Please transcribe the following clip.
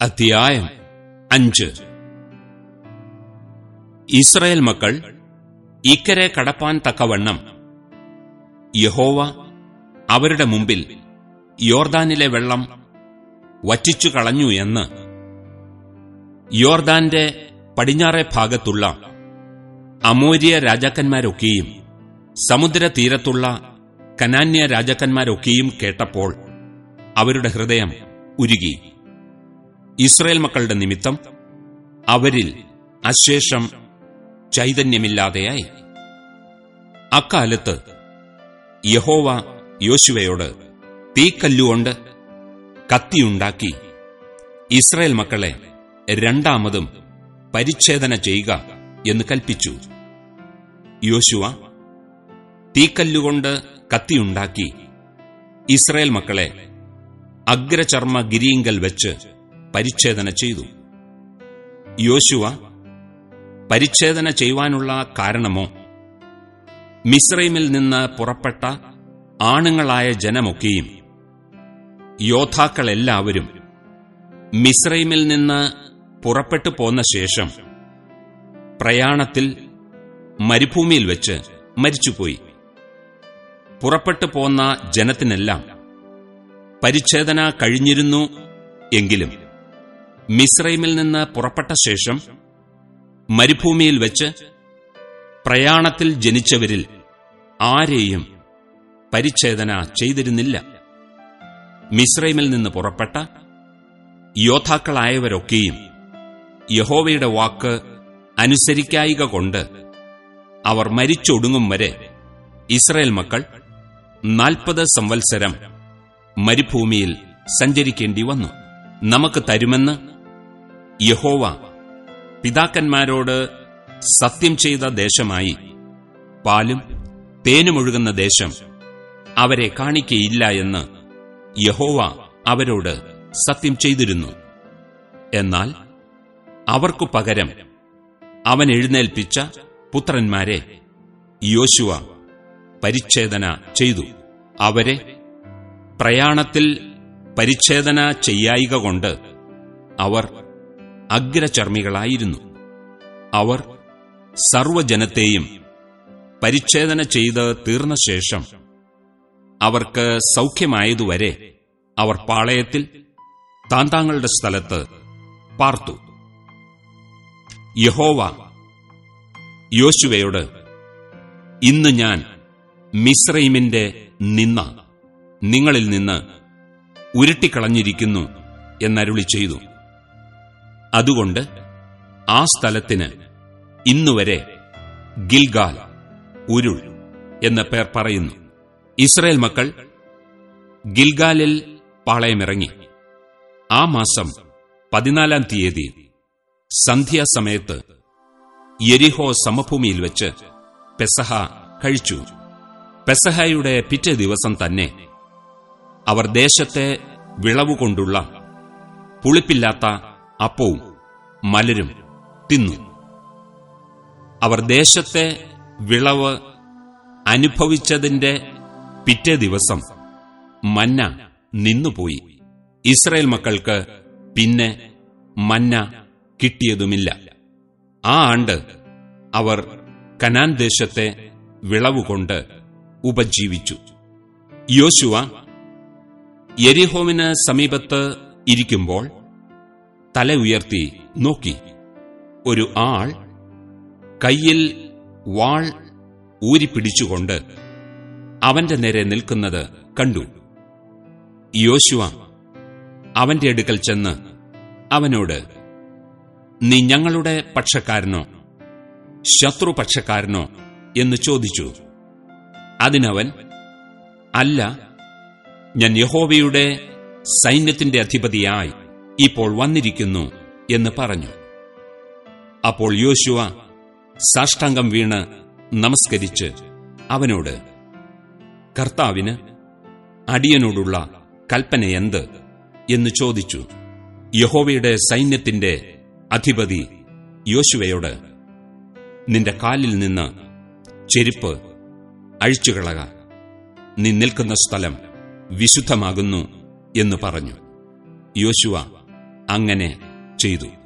അധ്യായം അഞ്ച്. ഇസ്രയേൽ മക്കൾ ഇക്കരെ കടപ്പാൻ തക്കവണ്ണം യഹോവ അവരുടെ മുമ്പിൽ യോർദാനിലെ വെള്ളം വറ്റിച്ചു കളഞ്ഞു എന്ന് യോർദാന്റെ പടിഞ്ഞാറെ ഭാഗത്തുള്ള അമോര്യ രാജാക്കന്മാരൊക്കെയും സമുദ്രതീരത്തുള്ള കനാന്യ രാജാക്കന്മാരൊക്കെയും കേട്ടപ്പോൾ അവരുടെ ഹൃദയം ഉരുകി. ഇസ്രയേൽ മക്കളുടെ നിമിത്തം അവരിൽ അശേഷം ചൈതന്യമില്ലാതെയായി. അക്കാലത്ത് യഹോവ യോശുവയോട് തീക്കല്ലുകൊണ്ട് കത്തിയുണ്ടാക്കി ഇസ്രയേൽ മക്കളെ രണ്ടാമതും പരിച്ഛേദന ചെയ്യുക എന്ന് കൽപ്പിച്ചു. യോശുവ തീക്കല്ലുകൊണ്ട് കത്തിയുണ്ടാക്കി ഇസ്രയേൽ മക്കളെ അഗ്രചർമ്മ ഗിരിയിങ്കൽ വെച്ച് പരിച്ഛേദന ചെയ്തു. യോശുവ പരിച്ഛേദന ചെയ്യുവാനുള്ള കാരണമോ? മിശ്രൈമിൽ നിന്ന് പുറപ്പെട്ട ആണുങ്ങളായ ജനമൊക്കെയും യോദ്ധാക്കളെല്ലാവരും മിശ്രൈമിൽ നിന്ന് പുറപ്പെട്ടു പോന്ന ശേഷം പ്രയാണത്തിൽ മരുഭൂമിയിൽ വെച്ച് മരിച്ചുപോയി. പുറപ്പെട്ടു പോന്ന ജനത്തിനെല്ലാം പരിച്ഛേദന കഴിഞ്ഞിരുന്നു എങ്കിലും മിശ്രൈമിൽ നിന്ന് പുറപ്പെട്ട ശേഷം മരുഭൂമിയിൽ വെച്ച് പ്രയാണത്തിൽ ജനിച്ചവരിൽ ആരെയും പരിച്ഛേദന ചെയ്തിരുന്നില്ല. മിസ്രൈമിൽ നിന്ന് പുറപ്പെട്ട യോദ്ധാക്കളായവരൊക്കെയും യഹോവയുടെ വാക്ക് അനുസരിക്കായിക കൊണ്ട് അവർ മരിച്ചൊടുങ്ങും വരെ ഇസ്രയേൽ മക്കൾ നാൽപ്പത് സംവത്സരം മരുഭൂമിയിൽ സഞ്ചരിക്കേണ്ടി വന്നു. നമുക്ക് തരുമെന്ന് യഹോവ പിതാക്കന്മാരോട് സത്യം ചെയ്ത ദേശമായി പാലും തേനുമൊഴുകുന്ന ദേശം അവരെ കാണിക്കയില്ല എന്ന് യഹോവ അവരോട് സത്യം ചെയ്തിരുന്നു. എന്നാൽ അവർക്കു പകരം അവൻ എഴുന്നേൽപ്പിച്ച പുത്രന്മാരെ യോശുവ പരിച്ഛേദന ചെയ്തു. അവരെ പ്രയാണത്തിൽ പരിച്ഛേദന ചെയ്യായിക കൊണ്ട് അവർ അഗ്രചർമ്മികളായിരുന്നു. അവർ സർവജനത്തെയും പരിച്ഛേദന ചെയ്ത് തീർന്ന ശേഷം അവർക്ക് സൗഖ്യമായതുവരെ അവർ പാളയത്തിൽ താന്താങ്ങളുടെ സ്ഥലത്ത് പാർത്തു. യഹോവ യോശുവയോട് ഇന്ന് ഞാൻ മിസ്രൈമിന്റെ നിന്ന നിങ്ങളിൽ നിന്ന് ഉരുട്ടിക്കളഞ്ഞിരിക്കുന്നു എന്നരുളി ചെയ്തു. അതുകൊണ്ട് ആ സ്ഥലത്തിന് ഇന്നുവരെ ഗിൽഗാൽ ഉരുൾ എന്ന പേർ പറയുന്നു. ഇസ്രയേൽ മക്കൾ ഗിൽഗാലിൽ പാളയമിറങ്ങി. ആ മാസം പതിനാലാം തീയതി സന്ധ്യാസമയത്ത് യെരിഹോ സമഭൂമിയിൽ വെച്ച് പെസഹ കഴിച്ചു. പെസഹയുടെ പിറ്റേ ദിവസം തന്നെ അവർ ദേശത്തെ വിളവുകൊണ്ടുള്ള പുളിപ്പില്ലാത്ത അപ്പവും മലരും തിന്നു. അവർ ദേശത്തെ വിളവ് അനുഭവിച്ചതിന്റെ പിറ്റേ ദിവസം മന്ന നിന്നുപോയി. ഇസ്രയേൽ മക്കൾക്ക് പിന്നെ മന്ന കിട്ടിയതുമില്ല. ആ ആണ്ട് അവർ കനാൻ ദേശത്തെ വിളവുകൊണ്ട് ഉപജീവിച്ചു. യോശുവ എരിഹോമിന് സമീപത്ത് ഇരിക്കുമ്പോൾ തല ഉയർത്തി നോക്കി. ഒരു ആൾ കയ്യിൽ വാൾ ഊരിപ്പിടിച്ചുകൊണ്ട് അവന്റെ നേരെ നിൽക്കുന്നത് കണ്ടു. യോശുവ അവന്റെ അടുക്കൽ ചെന്ന് അവനോട് നീ ഞങ്ങളുടെ പക്ഷക്കാരനോ ശത്രുപക്ഷക്കാരനോ? എന്ന് ചോദിച്ചു. അതിനവൻ അല്ല ഞാൻ യഹോവയുടെ സൈന്യത്തിന്റെ അധിപതിയായി. ഇപ്പോൾ വന്നിരിക്കുന്നു എന്ന് പറഞ്ഞു. അപ്പോൾ യോശുവ സാഷ്ടാംഗം വീണ് നമസ്കരിച്ച് അവനോട് കർത്താവിന് അടിയനോടുള്ള കൽപ്പനയെന്ത് എന്ന് ചോദിച്ചു. യഹോവയുടെ സൈന്യത്തിന്റെ അധിപതി യോശുവയോട് നിന്റെ കാലിൽ നിന്ന് ചെരുപ്പ് അഴിച്ചുകളക. നീ നിൽക്കുന്ന സ്ഥലം വിശുദ്ധമാകുന്നു എന്ന് പറഞ്ഞു. യോശുവ അങ്ങനെ ചെയ്തു.